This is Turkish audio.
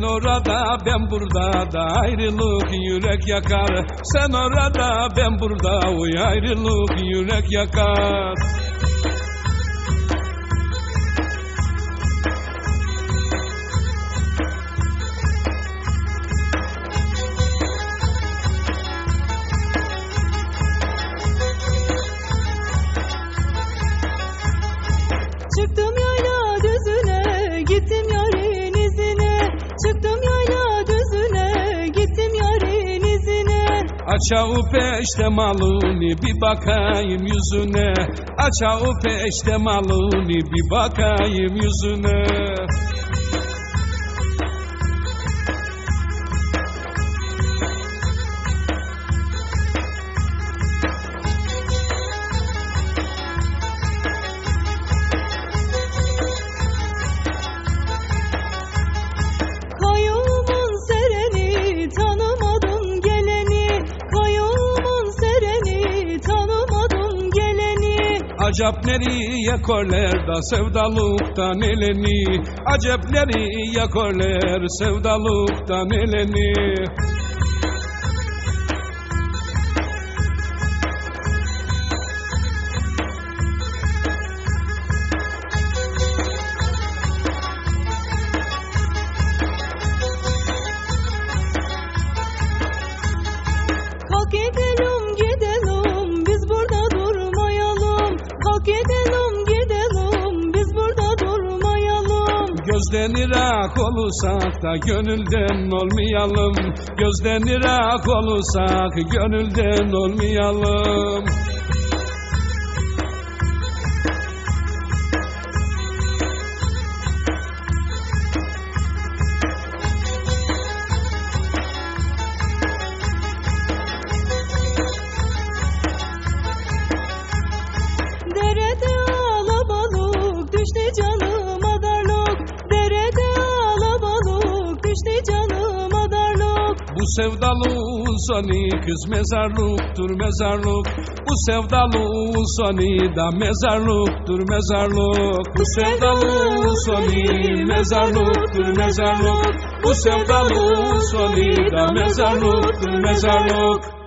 Sen orada ben burada da ayrılık yürek yakar. Sen orada ben burada oy ayrılık yürek yakar Açağı peşte malını bir bakayım yüzüne. Açağı peşte malını bir bakayım yüzüne Acap nereye korler da sevdaluktan eleni. Acep nereye korler sevdaluktan eleni Gözden irak olursak da gönülden olmayalım. Gözden irak olursak gönülden olmayalım. Derede alabalık düştü canıma Bu sevdalığın sonu kız mezarlıktır mezarlık. Bu sevdalığın sonu da mezarlıktır mezarlık. Bu sevdalığın sonu mezarlıktır mezarlık. Bu sevdalığın sonu da mezarlıktır mezarlık